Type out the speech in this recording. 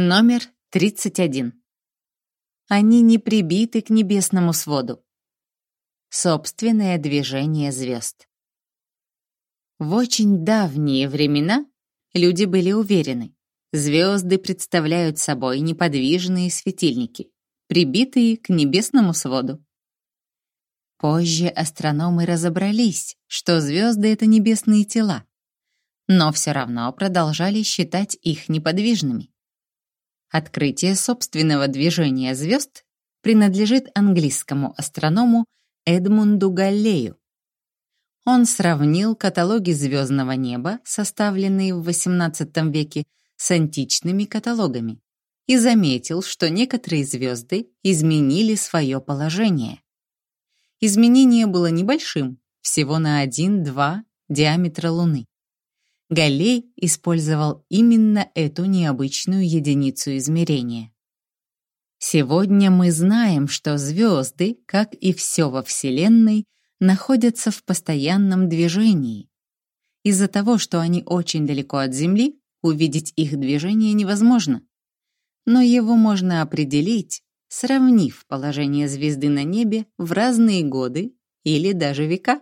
Номер 31. Они не прибиты к небесному своду. Собственное движение звезд. В очень давние времена люди были уверены, звезды представляют собой неподвижные светильники, прибитые к небесному своду. Позже астрономы разобрались, что звезды — это небесные тела, но все равно продолжали считать их неподвижными. Открытие собственного движения звезд принадлежит английскому астроному Эдмунду Галлею. Он сравнил каталоги звездного неба, составленные в XVIII веке, с античными каталогами и заметил, что некоторые звезды изменили свое положение. Изменение было небольшим, всего на 1-2 диаметра Луны. Галлей использовал именно эту необычную единицу измерения. Сегодня мы знаем, что звезды, как и все во Вселенной, находятся в постоянном движении. Из-за того, что они очень далеко от Земли, увидеть их движение невозможно. Но его можно определить, сравнив положение звезды на небе в разные годы или даже века.